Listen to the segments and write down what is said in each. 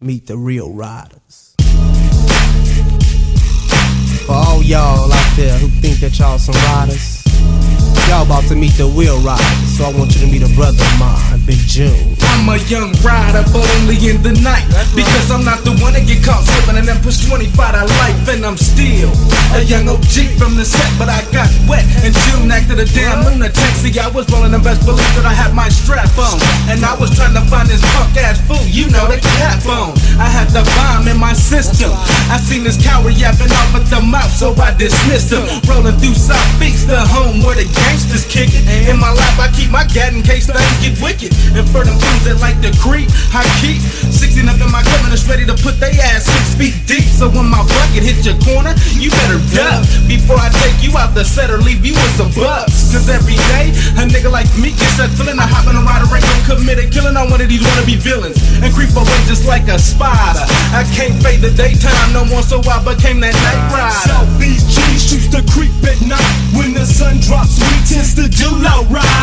Meet the real riders. For all y'all out there who think that y'all some riders, y'all about to meet the real riders. So I want you to meet a brother of mine, Big June. I'm a young rider, but only in the night. Because I'm not the one that get caught slipping and then push 25 to life. And I'm still a young OG from the set, but I got wet. And June acted a damn lunatic. See, I was rolling the best believe that I had my strap on. And I was trying to find this punk ass fool, you know, the cap on. I had the bomb in my system. I seen this coward yapping off at the mouth, so I dismissed him. Rolling through South Beach, the home where the gangsters I keep my gat in case things get wicked. And for them fools that like to creep, I keep 16 up in my and it's ready to put they ass six feet deep. So when my bucket hit your corner, you better duck before I take you out the set or leave you with some bucks. Cause every day, a nigga like me gets that feeling. I hop in a rider ring and commit a killing on one of these wannabe villains and creep away just like a spider. I can't fade the daytime no more, so I became that night rider. Beach G's choose to creep at night when the sun drops. We tends to do low ride.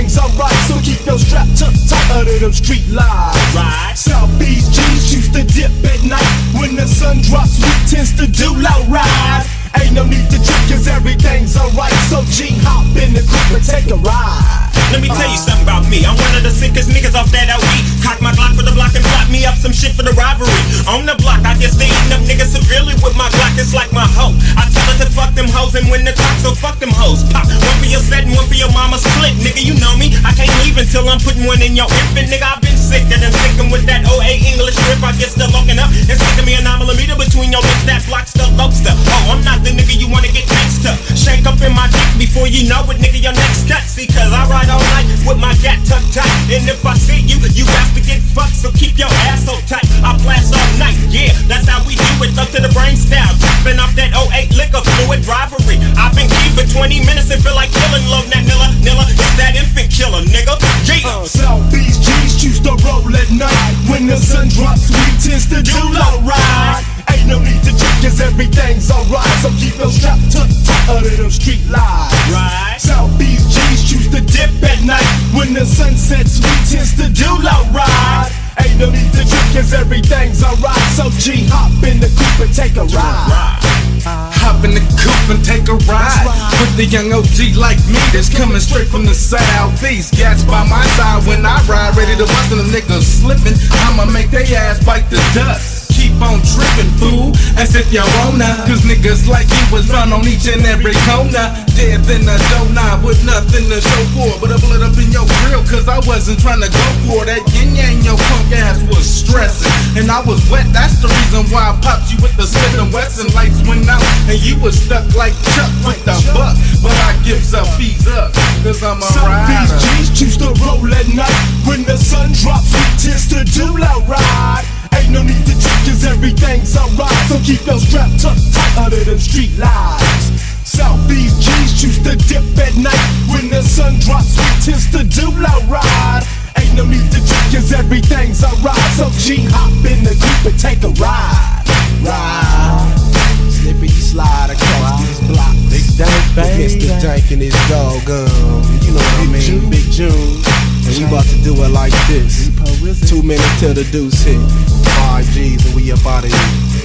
Everything's alright. So keep your strap tucked tight under them street lights. Right. South Beach G's choose to dip at night when the sun drops. We tends to do low ride. Ain't no need to drink, cause everything's alright. So G hop in the coupe and take a ride. Let me tell you something about me. I'm one of the sickest niggas off that OE. Cock my Glock for the block and plot me up some shit for the rivalry. On the block, I just stay eating up niggas severely with my Glock. It's like my hoe. I tell her to fuck them hoes and win the clock, so fuck them hoes. Pop one for your set and one for your mama split. Nigga, you know me. I can't leave until I'm putting one in your infant. Nigga, I've been sick and I'm sickin' with that OA English grip. I get still looking up and sticking me a nine millimeter between your lips. That block's the lobster. Oh, I'm not the nigga you wanna get next to. Shank up in my dick before you know it, nigga. Your next cut. See, cause I ride all night with my gat tucked tight. And if I see you, you have to get fucked, so keep your ass so tight. I blast all night, yeah, that's how we do it. Up to the brain style, tripping off that 08 liquor fluid rivalry. 20 minutes and feel like killing love that Nilla, Nilla. It's that infant killer, nigga. Yeah. Uh, South Beach G's choose to roll at night when the sun drops. We tends to do low ride. Ain't no need to check cause everything's alright. So keep your strap tucked tight under them street lights. Right. South Beach G's choose to dip at night when the sun sets. We tends to do low ride. Ain't no need to check cause everything's alright. So G hop in the coupe and take a ride. Hop in the coupe and take a ride with the young OG like me that's coming straight from the southeast. Gas by my side when I ride, ready to bust and the niggas slipping. I'ma make they ass bite the dust. Keep on tripping, fool, as if you wanna. Cause niggas like you was run on each and every corner. Dead than a donut with nothing to show for. But I blew up in your grill, cause I wasn't trying to go for that. Yin yang, your punk ass was stressing. And I was wet, that's the reason And lights went out. And you was stuck like Chuck with the buck. But I gives up, fees up, cause I'm a Beach rider. G's choose to roll at night when the sun drops. We tends to do low ride. Ain't no need to check cause everything's alright. So keep those straps tucked tight under them street lights. South Beach G's choose to dip at night when the sun drops. We tends to do low ride. Ain't no need to check cause everything's alright. So G hop in the coupe and take a. Ride. Mr. Dank and his dog, um, you know what I mean, Big June. And we about to do it like this. Two minutes till the deuce hit. Five G's and we up out of here.